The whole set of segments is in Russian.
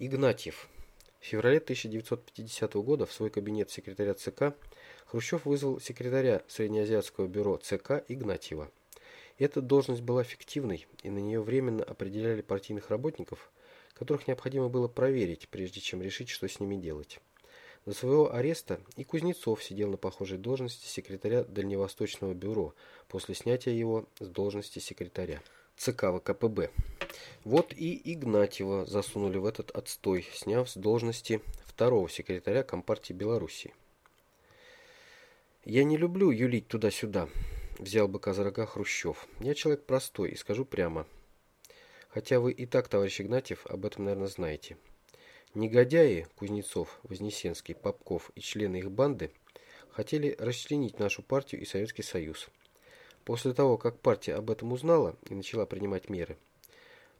Игнатьев. В феврале 1950 года в свой кабинет секретаря ЦК Хрущев вызвал секретаря Среднеазиатского бюро ЦК Игнатьева. Эта должность была фиктивной, и на нее временно определяли партийных работников, которых необходимо было проверить, прежде чем решить, что с ними делать. До своего ареста и Кузнецов сидел на похожей должности секретаря Дальневосточного бюро после снятия его с должности секретаря. ЦК ВКПБ. Вот и Игнатьева засунули в этот отстой, сняв с должности второго секретаря Компартии Белоруссии. «Я не люблю юлить туда-сюда», – взял бы за Хрущев. «Я человек простой и скажу прямо. Хотя вы и так, товарищ Игнатьев, об этом, наверное, знаете. Негодяи Кузнецов, Вознесенский, Попков и члены их банды хотели расчленить нашу партию и Советский Союз. После того, как партия об этом узнала и начала принимать меры,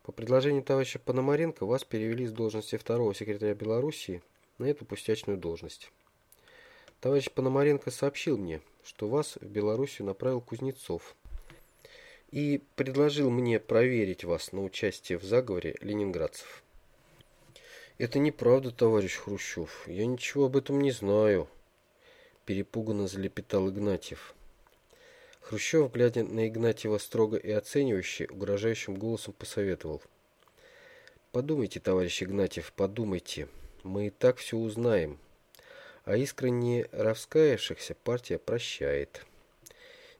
по предложению товарища Пономаренко вас перевели с должности второго секретаря Белоруссии на эту пустячную должность. Товарищ Пономаренко сообщил мне, что вас в Белоруссию направил Кузнецов и предложил мне проверить вас на участие в заговоре ленинградцев. Это неправда, товарищ Хрущев. Я ничего об этом не знаю, перепуганно залепетал Игнатьев. Хрущев, глядя на Игнатьева строго и оценивающе, угрожающим голосом посоветовал. «Подумайте, товарищ Игнатьев, подумайте. Мы и так все узнаем. А искренне раскаявшихся партия прощает».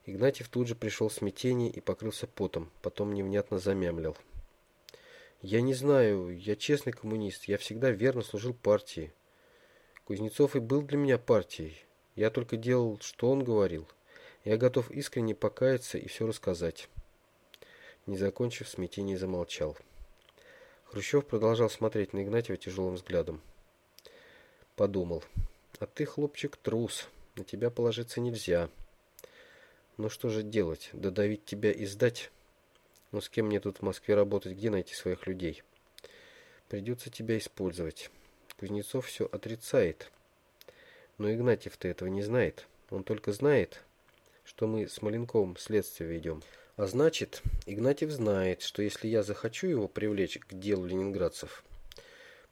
Игнатьев тут же пришел в смятение и покрылся потом, потом невнятно замямлил. «Я не знаю, я честный коммунист, я всегда верно служил партии. Кузнецов и был для меня партией. Я только делал, что он говорил». Я готов искренне покаяться и все рассказать. Не закончив, в смятении замолчал. Хрущев продолжал смотреть на Игнатьева тяжелым взглядом. Подумал. А ты, хлопчик, трус. На тебя положиться нельзя. Ну что же делать? Додавить тебя и сдать? Ну с кем мне тут в Москве работать? Где найти своих людей? Придется тебя использовать. Кузнецов все отрицает. Но Игнатьев-то этого не знает. Он только знает, что мы с Маленковым следствие ведем. А значит, Игнатьев знает, что если я захочу его привлечь к делу ленинградцев,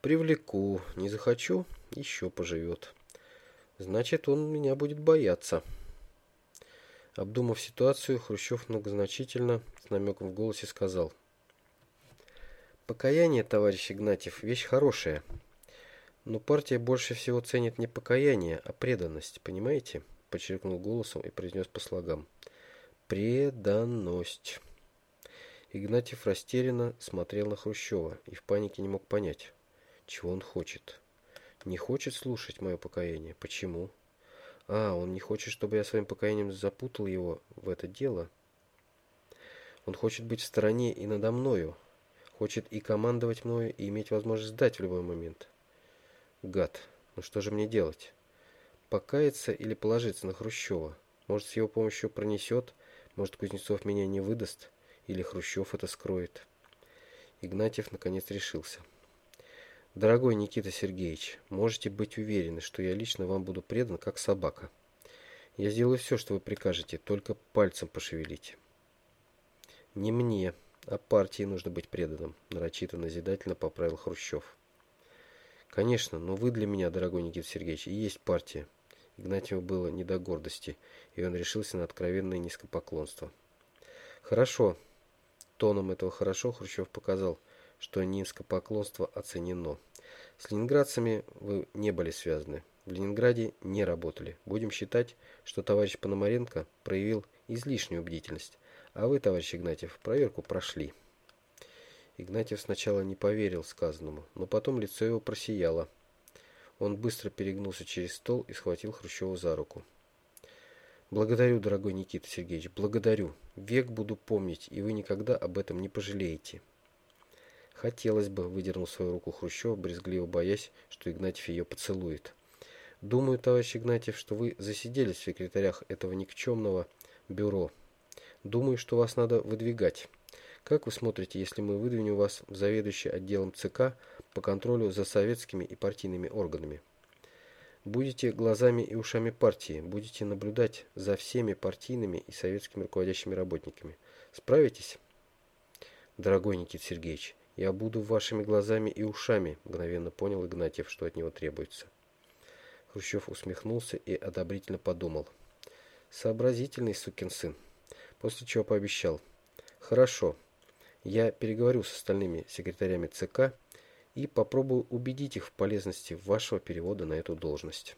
привлеку, не захочу, еще поживет. Значит, он меня будет бояться. Обдумав ситуацию, Хрущев многозначительно, с намеком в голосе сказал. Покаяние, товарищ Игнатьев, вещь хорошая. Но партия больше всего ценит не покаяние, а преданность, понимаете? Подчеркнул голосом и произнес по слогам. Преданность. Игнатьев растерянно смотрел на Хрущева и в панике не мог понять, чего он хочет. Не хочет слушать мое покаяние. Почему? А, он не хочет, чтобы я своим покаянием запутал его в это дело. Он хочет быть в стороне и надо мною. Хочет и командовать мною, и иметь возможность сдать в любой момент. Гад, ну что же мне делать? Покаяться или положиться на Хрущева. Может, с его помощью пронесет, может, Кузнецов меня не выдаст, или Хрущев это скроет. Игнатьев наконец решился. Дорогой Никита Сергеевич, можете быть уверены, что я лично вам буду предан, как собака. Я сделаю все, что вы прикажете, только пальцем пошевелите. Не мне, а партии нужно быть преданным, нарочито назидательно поправил Хрущев. Конечно, но вы для меня, дорогой Никита Сергеевич, и есть партия. Игнатьеву было не до гордости, и он решился на откровенное низкопоклонство. «Хорошо». Тоном этого «хорошо» Хрущев показал, что низкопоклонство оценено. С ленинградцами вы не были связаны. В Ленинграде не работали. Будем считать, что товарищ Пономаренко проявил излишнюю бдительность, а вы, товарищ Игнатьев, проверку прошли. Игнатьев сначала не поверил сказанному, но потом лицо его просияло. Он быстро перегнулся через стол и схватил Хрущева за руку. «Благодарю, дорогой Никита Сергеевич, благодарю. Век буду помнить, и вы никогда об этом не пожалеете». «Хотелось бы», — выдернул свою руку Хрущев, брезгливо боясь, что Игнатьев ее поцелует. «Думаю, товарищ Игнатьев, что вы засиделись в секретарях этого никчемного бюро. Думаю, что вас надо выдвигать. Как вы смотрите, если мы выдвинем вас в заведующий отделом ЦК по контролю за советскими и партийными органами? Будете глазами и ушами партии, будете наблюдать за всеми партийными и советскими руководящими работниками. Справитесь? Дорогой Никита Сергеевич, Я буду вашими глазами и ушами, мгновенно понял Игнатьев, что от него требуется. Хрущев усмехнулся и одобрительно подумал. Сообразительный сукин сын. После чего пообещал. Хорошо, я переговорю с остальными секретарями ЦК и попробую убедить их в полезности вашего перевода на эту должность.